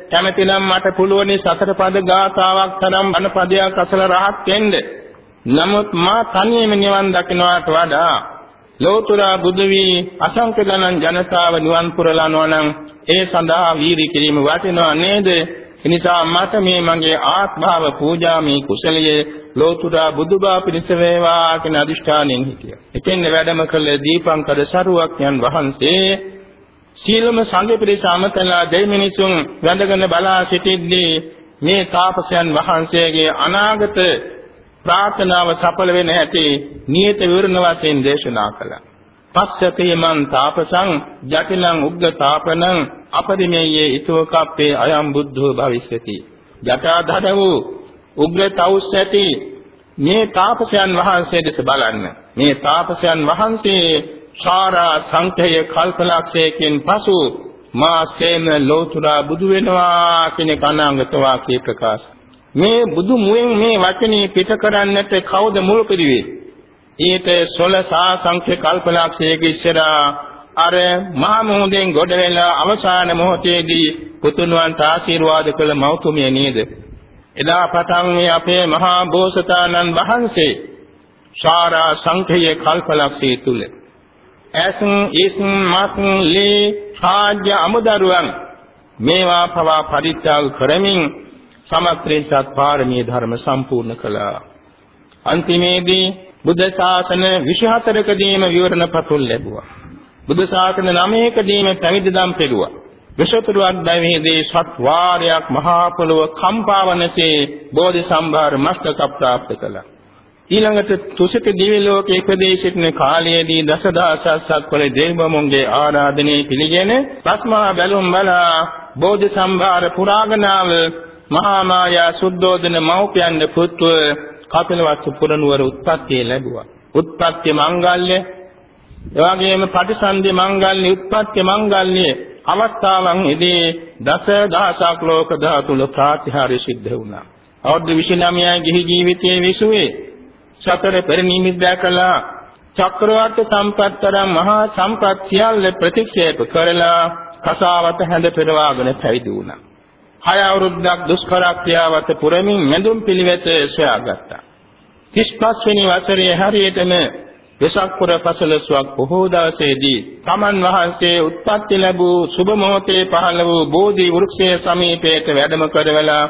කැමැතිනම් මට පුළුවනි සතර පද ගාථාවක් තරම් බණ පදයක් අසල රහත් වෙන්න. නමුත් මා තනියම නිවන් දකින්නට වඩා ලෝතුරා බුදු වී අසංක ගණන් ජනතාව නිවන් පුරලනවා නම් ඒ සඳහා වීරි කිරීම වටිනවා නේද? එනිසා මට මේ මගේ ආත්මාව පූජා මේ කුසලයේ ලෝතුරා බුදුබා පිණිස වේවා කියන අදිෂ්ඨානයෙන් හිටියා. එතෙන් වැඩම කළ දීපංකර සරුවක්යන් වහන්සේ සීලම සංඝ පිරිස අමතලා දෙමිනිසුන් වැඳගෙන බලා සිටිද්දී මේ තාපසයන් වහන්සේගේ අනාගත ප්‍රාර්ථනාව සඵල වෙන හැටි නියත විවරණ වශයෙන් දේශනා කළා. පස්සතේ මන් තාපසං ජටිලං උග්ග තාපනං අපරිමේයේ ඊතෝ කප්පේ අයම් බුද්ධෝ භවිෂ්‍යති. ජටාධර වූ උග්‍ර තවුස් ඇති මේ තාපසයන් වහන්සේ දෙස බලන්න. මේ තාපසයන් වහන්සේ සාරා සංඛය කල්පලක්ෂයකින් පසු මා සේම ලෝතුරා බුදු වෙනවා කියන කණාංගත වාක්‍ය ප්‍රකාශ. මේ බුදු මුවෙන් මේ වචනේ පිට කරන්නට කවුද මුල් පිළිවේ? ඊට 16 සංඛ්‍ය කල්පලක්ෂයක ඉස්සරහා අර මහා මොහොතෙන් ගොඩ වෙලා අවසාන මොහොතේදී පුතුණුවන්ට ආශිර්වාද කළ මෞතුමිය නේද? එදා පටන් මේ අපේ මහා බෝසතාණන් වහන්සේ සාරා සංඛ්‍ය කල්පලක්ෂය තුල ඇස් ඉස් මස් ලී රාජ්‍ය අමුදරුවන් මේවා පවා පරිත්‍යාග කරමින් සමත්‍රේ සත්පාරමී ධර්ම සම්පූර්ණ කළා. අන්තිමේදී බුද්ධ ශාසන 24කදීම විවරණ පතුල් ලැබුවා. බුද්ධ ශාසන 9කදීම පැවිදිදම් පෙළුවා. විශතුරු අද්දවේදී සත් වාරයක් මහා පොළොව කම්පාවනසේ බෝධි සම්භාර මස්තක ප්‍රාප්ත කළා. ඊළඟට තුසිත දිව්‍ය ලෝකයේ ඉපදී සිටින කාලයේදී දසදහසක් සක්වල දෙවිවරුන්ගේ ආරාධනය පිළිගෙන පස්මා බැලුම් බලා බෝධි සම්භාර පුරාගනාව මහා මායා සුද්ධෝදන මෞපියන්ගේ පුත්ව කපිලවස්තු පුරනුවර උත්පත්තිය ලැබුවා. උත්පත්ති මංගල්‍ය එවාගෙම පටිසන්ධි මංගල්‍ය උත්පත්ති මංගල්‍ය අවස්ථාවන් ඉදී දස දහසක් ලෝක ධාතුල ප්‍රාතිහාර්ය සිද්ධ වුණා. අවුරුදු 29 ගිහි ජීවිතයේ විසුවේ සතර පරිනිමිත් දැකලා චක්‍රවර්ත සම්පත්තරම් මහා සම්පත් සියල්ල ප්‍රතික්ෂේප කරලා කසාවත හැඳ පෙරවාගෙන පැවිදි වුණා. හය අවුරුද්දක් දුෂ්කර ක්‍රියාවත පුරමින් මෙඳුම් පිළිවෙත සොයාගත්තා. 35 වෙනි වසරේ හරියටම වෙසක් පුර පසළොස්වක් බොහෝ දවසේදී තමන් වහන්සේ උත්පත්ති ලැබූ සුබ මොහොතේ පහළ වූ බෝධි වෘක්ෂයේ සමීපයට වැඩම කරවලා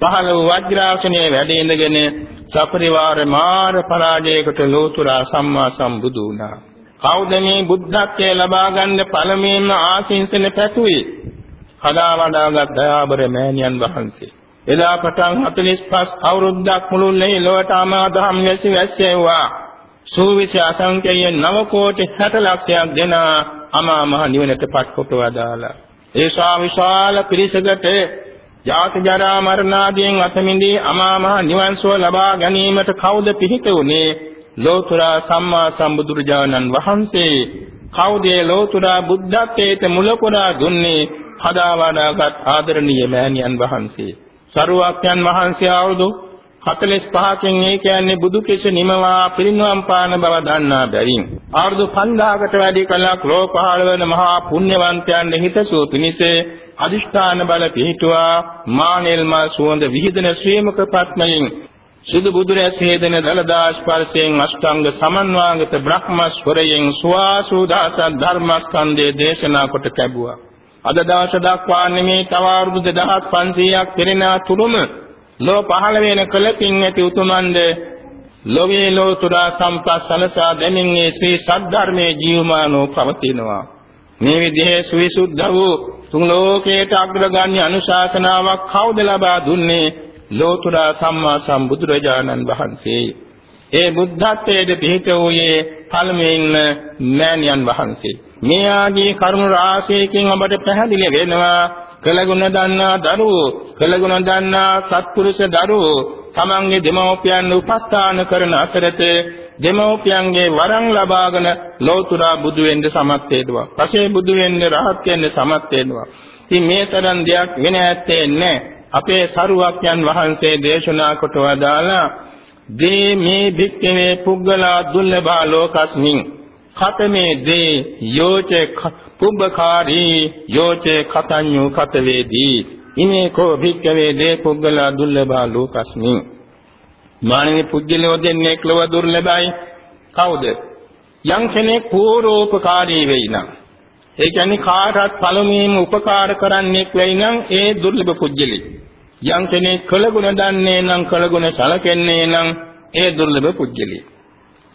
පහළ වූ වජ්‍රාසනයේ වැඩ ඉඳගෙන සපරිවාර මාර පරාජයකට ලෝතුරා සම්මා සම්බුදු වුණා. කවුද මේ බුද්ධත්වයේ ලබා ගන්න පළමුවෙන්ම ආශිංසන පැතුවේ? හදා වඩාගත් දයාබර මෑණියන් වහන්සේ. එදා පටන් 45 අවුරුද්දක් මුළුල්ලේ ලොවට ආමාදහම් වැසි වැස්සෙව්වා. සූවිසි අසංකේය 9 කෝටි 60 ලක්ෂයක් දෙන අමා මහ නිවනට පත්කොට වදාලා. ඒ සා විශාල පිරිසකට ජාති ජරා මරණ ආදීන් අතමින්දී අමා මහ නිවන් සුව ලබා ගැනීමට කවුද පිහිට උනේ? ලෝතර සම්මා සම්බුදුරජාණන් වහන්සේ කවුද ලෝතර බුද්ධත්වයට මුල පුරා දුන්නේ හදා වඩාගත් ආදරණීය මෑණියන් වහන්සේ සරුවක්යන් වහන්සේ අවුරුදු 45කින් ඒ කියන්නේ බුදු කෙස නිමවා පිරිනුවම් පාන බව දන්නා බැවින් අවුරුදු 5000කට වැඩි කලක් ලෝ පහළ වන මහා පුණ්‍යවන්තයන් හිතසුව පිණිස අදිෂ්ඨාන බල පිහිටුවා මානෙල් මා සුවඳ විහිදෙන ශ්‍රීමක පත්මයෙන් සිදු බුදුරැස් හේදෙන දලදා ස්පර්ශයෙන් අෂ්ටාංග සමන්වාගත බ්‍රහ්මස්වරයෙන් සුවාසුදාස ධර්මස්කන්ධයේ දේශනා කොට ලැබුවා අද දවස දක්වා නෙමේ තව අවුරුදු 2500ක් පෙරෙනා තුරුම ලෝ පහළ වෙන කලකින් ඇති උතුමන්ද? ලෝකේ ලෝතුරා සම්පස්සලසා දෙමින්නේ ශ්‍රී සද්ධර්මයේ ජීවමානෝ පවතිනවා. මේ විදිහේ සවිසුද්ධ වූ තුන් ලෝකයට අග්‍රගණ්‍ය අනුශාසනාවක් කවුද ලබා දුන්නේ? ලෝතුරා සම්මා සම්බුදුරජාණන් වහන්සේ. ඒ බුද්ධත්වයේ පිහිට වූයේ පළමුවෙන්ම මෑණියන් වහන්සේ. මේ ආදී කරුණු රාශියකින් ඔබට පැහැදිලි වෙනවා කළගුණ දන්නා දරුවෝ කළගුණ දන්නා සත්පුරුෂ දරුවෝ තමන්ගේ දෙමව්පියන් උපස්ථාන කරන අතරතේ දෙමව්පියන්ගේ වරන් ලබාගෙන ලෞතුරා බුදු වෙන්න සමත් වේදවා. පසේ බුදු වෙන්න රහත් වෙන්න සමත් වේදවා. ඉතින් මේ තරම් දෙයක් වෙන ඇත්තේ නැහැ. අපේ සරුවක්යන් වහන්සේ දේශනා කොට වදාලා දේ මේ භික්ඛවේ පුද්ගලා දුර්ලභා ලෝකස්මින් කතමේ දේ යෝචේ පුබ්බකාරී යෝචේ කතඤ්ඤු කතවේදී ඉමේ කෝ භික්ඛවේ දේ පුද්ගලා දුර්ලභා ලෝකස්මි. මානවී පුද්ගලයෝ දෙන්නේ ලොව දුර්ලභයි. කවුද? යම් කෙනෙක් පූර්වෝපකාරී වෙයි නම් ඒ කියන්නේ කාටත් පළමුවෙන්ම උපකාර කරන්නෙක් වෙයි නම් ඒ දුර්ලභ පුද්ගලෙ යම් කෙනෙක් කළගුණ දන්නේ නම් කළගුණ සලකන්නේ නම් ඒ දුර්ලභ පුද්ගලෙ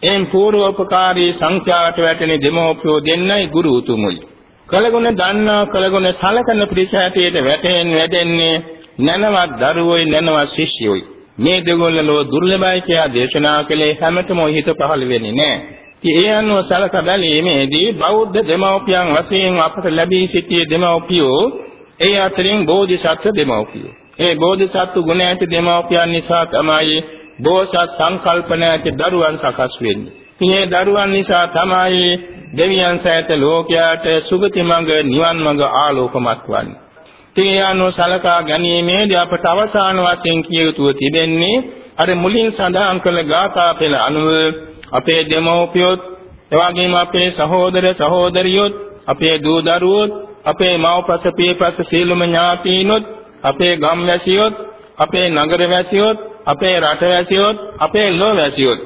එම් පූර්වෝපකාරී සංඛ්‍යාවට වැටෙන දෙමෝපියෝ දෙන්නයි ගුරු උතුමුයි. කලගුණ දන්නා කලගුණ සලකන පිරිස හැටියට වැටෙන් වැඩෙන්නේ නැනවත් දරුවෝයි නැනවත් ශිෂ්‍යෝයි. මේ දෙගොල්ලෝ දුර්ලභයි කියලා දේශනා කළේ හැමතෙම හිත පහළ වෙන්නේ නැහැ. ඉතින් ඒ අනුව සලක බැලීමේදී බෞද්ධ දෙමෝපියන් වශයෙන් අපට ලැබී සිටියේ දෙමෝපියෝ ඒ අතරින් බෝධිසත්ව දෙමෝපියෝ. ඒ බෝධිසත්ව ගුණ ඇති දෙමෝපියන් නිසා තමයි බෝසත් සංකල්පන ඇති දරුවන් සකස් වෙන්නේ. මේ දරුවන් නිසා තමයි දෙවියන් සෑත ලෝකයාට සුගති මඟ නිවන් මඟ ආලෝකමත් වන්නේ. තේයano සලකා ගැනීමේදී අපට අවසාන වශයෙන් කිය යුතුව තිබෙන්නේ අර මුලින් සඳහන් කළ ගාථා පෙළ අනුව අපේ දෙමව්පියොත් එවැගේම අපේ සහෝදර සහෝදරියොත් අපේ දූ දරුවොත් අපේ මව්පස පියපස සීලම ඥාතීනොත් අපේ ගම්වැසියොත් අපේ නගර වැසියොත් අපේ රටවැසියොත් අපේ ලෝවැසියොත්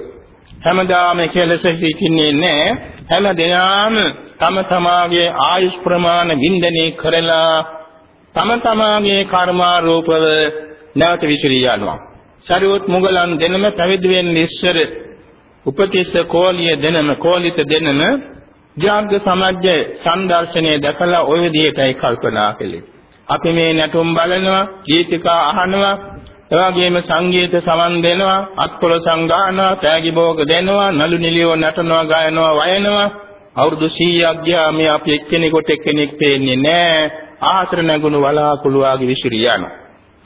හැමදාම කෙලෙස හිතින්නේ නැහැ. හැම දෙනාම තම තමාගේ ආයුෂ් ප්‍රමාණ වින්දනය කරලා තම තමාගේ කර්මාරූපව නැවත විසිරී යනවා සරියොත් මුගලන් දෙනම පැවිදි වෙන්නේ ඉස්සර උපතිස්ස කෝලිය දෙනම කෝලිත දෙනම ජාග්ග සමජ්ජ සංදර්ශනයේ දැකලා ওই විදිහටයි කල්පනා කළේ. අපි මේ නැටුම් බලනවා ගීතිකා අහනවා එවාගෙම සංගීත සමන් දෙනවා අත්පොළ සංගානවා තෑගි භෝග දෙනවා නළු නිලියෝ නටනවා ගායනවා වයනවා. අවුරුදු 100ක් ගියා මේ අපි එක්කෙනෙකුට එක්කෙනෙක් පේන්නේ නැහැ ආහතර නැගුණු වලාකුළු වාගේ විසිරී යනවා.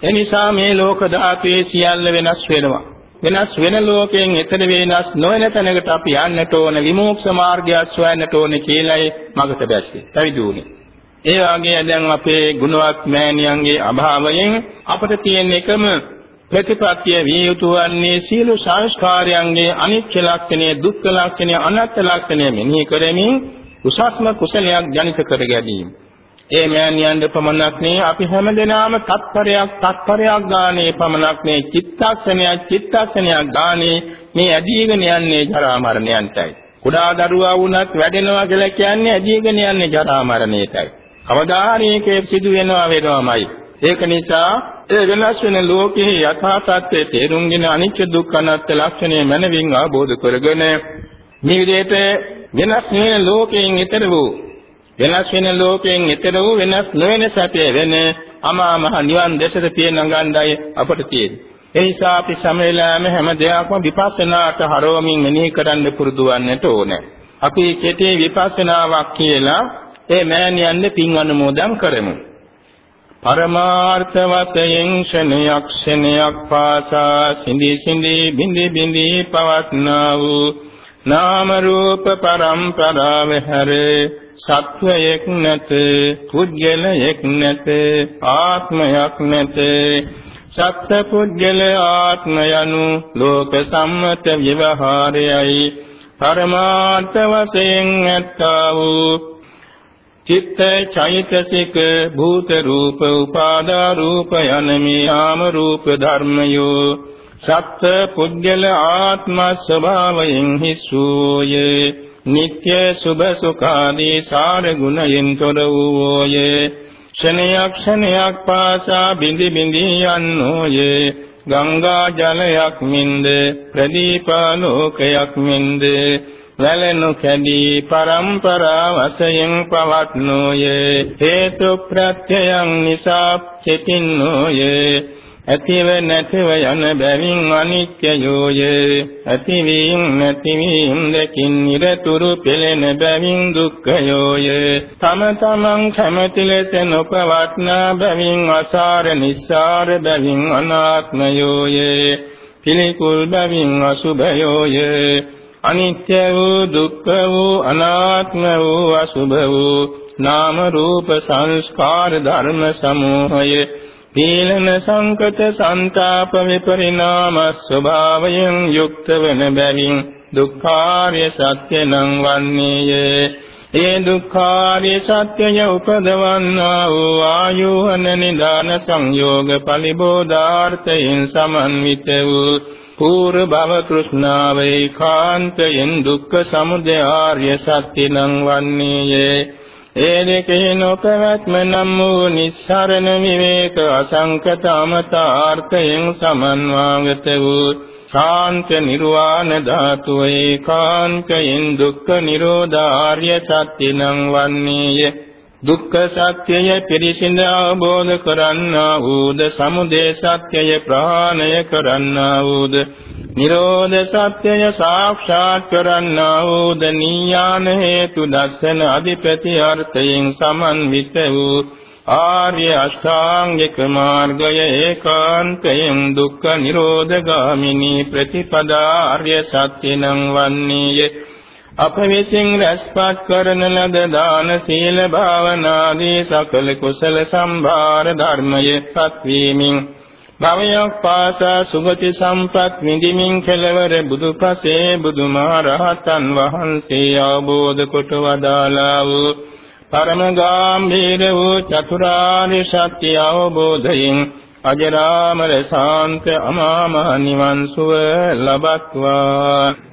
එනිසා මේ ලෝක ධාතුවේ සියල්ල වෙනස් වෙනවා. වෙනස් වෙන ලෝකයෙන් එතන වෙනස් නොවන තැනකට අපි යන්නට ඕන විමුක්ෂ මාර්ගය සොයන්නට ඕන කියලායි මගට බැස්සේ පැවිදි වුණේ ඒ වගේ දැන් අපේ ගුණවත් මෑණියන්ගේ අභාවයෙන් අපට තියෙන එකම ප්‍රතිපත්තිය විය යුතු වන්නේ සීල සංස්කාරයන්ගේ අනිත්‍ය ලක්ෂණය, දුක්ඛ ලක්ෂණය, අනාත්ම ලක්ෂණය මෙනෙහි කරමින් උසස්ම කුසලයක් ජනිත කර ගැනීම. ඒ මෑණියන්ද පමණක් නේ අපි හැමදෙනාම තත්පරයක් තත්පරයක් ගානේ පමණක් නේ චිත්තක්ෂණයක් චිත්තක්ෂණයක් ගානේ මේ ඇදීගෙන යන්නේ ජරා මරණයන්ටයි. කුඩා දරුවා වුණත් වැඩෙනවා කියලා කියන්නේ ඇදීගෙන යන්නේ ජරා මරණයටයි. කවදාහරි සිදු වෙනවා වෙනවමයි. ඒක නිසා ඒ වෙනස් වෙන ලෝකයේ යථා තත්ත්වයේ තේරුම්ගෙන අනිත්‍ය දුක්ඛ අනාත්ම ලක්ෂණය මනවින් අවබෝධ කරගෙන මේ විදිහට වෙනස් වෙන ලෝකයෙන් ඈතර වූ වෙනස් වෙන ලෝකයෙන් ඈතර වූ වෙනස් නොවන සත්‍ය වෙන අමා මහ නිවන් දෙසට පිය නගන්නයි අපට තියෙන්නේ. ඒ නිසා අපි සමේලාම හැම දෙයක්ම විපස්සනාට හරවමින් මෙනෙහි කරන්න පුරුදු වන්නට ඕනේ. අපි කෙටි විපස්සනාවක් කියලා ඒ මෑණියන්ගේ පින් අනුමෝදන් කරමු. පරමාර්ථ වශයෙන් ක්ෂණයක් ක්ෂණයක් පාසා සිඳි සිඳි බිඳි බිඳි පවත්නා වූ නාම රූප පරම්පරාව හැර සත්වයක් නැත පුද්ගලයෙක් නැත ආත්මයක් නැත. සත්‍ය පුද්ගල ආත්ම යනු ලෝක සම්මත ව්‍යවහාරයයි පරමාර්ථ වශයෙන් ඇත්තා වූ චිත්ත චෛතසික භූත රූප උපාදා රූප යන මේ නාම රූප ධර්මයෝ සත්‍ය පුද්ගල ආත්ම ස්වභාවයෙන් හිස්සූයේ. නিত্য සුභ සුඛාදී සාර ගුණයෙන් තොර වූයේ ක්ෂණයක් ක්ෂණයක් පාසා බිඳි බිඳි යන්නෝයේ. ගංගා ජලයක් මින්ද ප්‍රදීපාලෝකයක් මින්ද වැලෙනු කැඩී පරම්පරා වශයෙන් පවත්නෝයේ. හේතු ප්‍රත්‍යයන් නිසා සිටින්නෝයේ. ඇතිව නැතිව යන බැවින් අනිත්‍යයෝය. ඇතිවීම නැතිවීම දෙකින් නිරතුරු පෙළෙන බැවින් දුක්ඛයෝය. තම තමන් කැමැති ලෙස නොපවත්නා බැවින් අසාර නිස්සාර බැවින් අනාත්මයෝය. පිළිකුල් බැවින් අසුභයෝය. අනිත්‍ය වූ දුක්ඛ වූ අනාත්ම වූ අසුභ වූ නාම රූප සංස්කාර ධර්ම සමූහය. තීලන සංකත සංతాප විපරිණාම ස්වභාවයෙන් යුක්ත වන බැවින් දුක්ඛාර්ය සත්‍ය නම් වන්නේය. ඒ දුක්ඛාර්ය සත්‍යය උපදවන්නා වූ ආයෝහන නිදාන සංයෝග පරිබෝධාර්ථයෙන් සමන්විත වූ පූර්ව භව තෘෂ්ණාවේ කාන්තයෙන් දුක්ඛ සමුදය ආර්ය සත්‍ය නම් වන්නේය ඒ දෙකේ නොපැවැත්ම නම් වූ නිස්සරණ විවේක අසංකත අමතාර්ථයෙන් සමන්වාගත වූ ශාන්ත නිර්වාණ ධාතුව ඒකාන්තයෙන් දුක්ඛ නිරෝධාර්ය සත්‍ය නම් වන්නේය දුක්ඛ සත්‍යය පිරිසිඳ අවබෝධ කරන්නා වූද සමුදය සත්‍යය ප්‍රහාණය කරන්නා වූද නිරෝධ සත්‍යය සාක්ෂාත් කරන්නා වූද නීයාන හේතු දස්සන අධිපති අර්ථයෙන් සමන්විත වූ ආර්ය අෂ්ටාංගික මාර්ගය ඒකාන්තයෙන් දුක්ඛ නිරෝධ ගාමිනී ප්‍රතිපදා ආර්ය සත්‍ය නම් වන්නේය. අප විසින් රැස්පත් කරන ලද දාන සීල භාවනාදී සකල කුසල සම්භාර ධර්මයේ පත්වීමෙන් භවයක් පාසා සුගති සම්පත් විඳිමින් කෙලවර බුදුපසේ බුදුමහරහතන් වහන්සේ අවබෝධ කොට වදාලා වූ පරම ගාම්භීර වූ චතුරාර්ය සත්‍ය අවබෝධයෙන් අජරාමර ශාන්ත අමා මහ නිවන් සුව ලබත්වා.